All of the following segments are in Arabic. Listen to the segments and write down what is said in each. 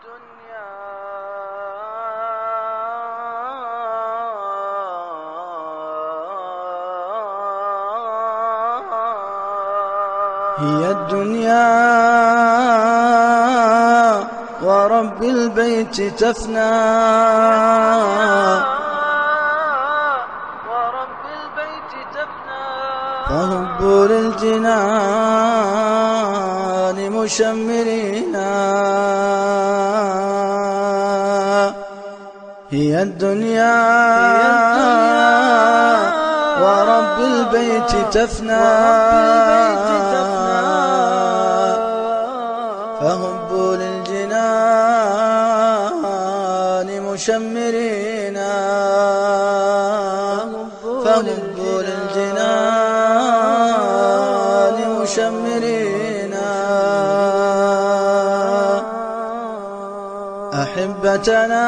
الدنيا. هي الدنيا ورب البيت تفنى. ورب البيت تفنى. فهب للجنان مشمرينا هي الدنيا. ورب البيت تفنى. فهبوا للجنان مشمرين. فهبوا للجنان مشمرين. أحبتنا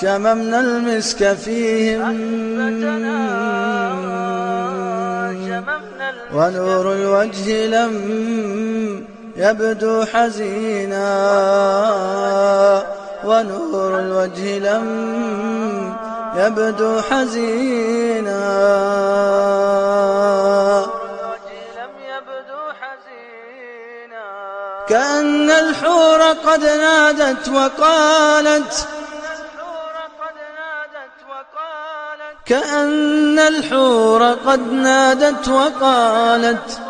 شممنا المسك فيهم. ونور الوجه لم يبدو حزينا. ونور الوجه لم يبدو حزينا. كأن الحور قد نادت وقالت كأن الحور قد نادت وقالت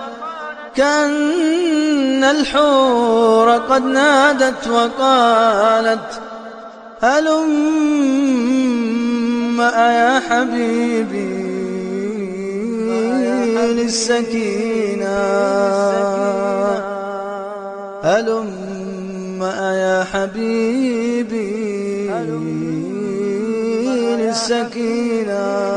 كأن الحور قد نادت وقالت هلم يا حبيبي للسكينة؟ هلم يا حبيبي للسكينة؟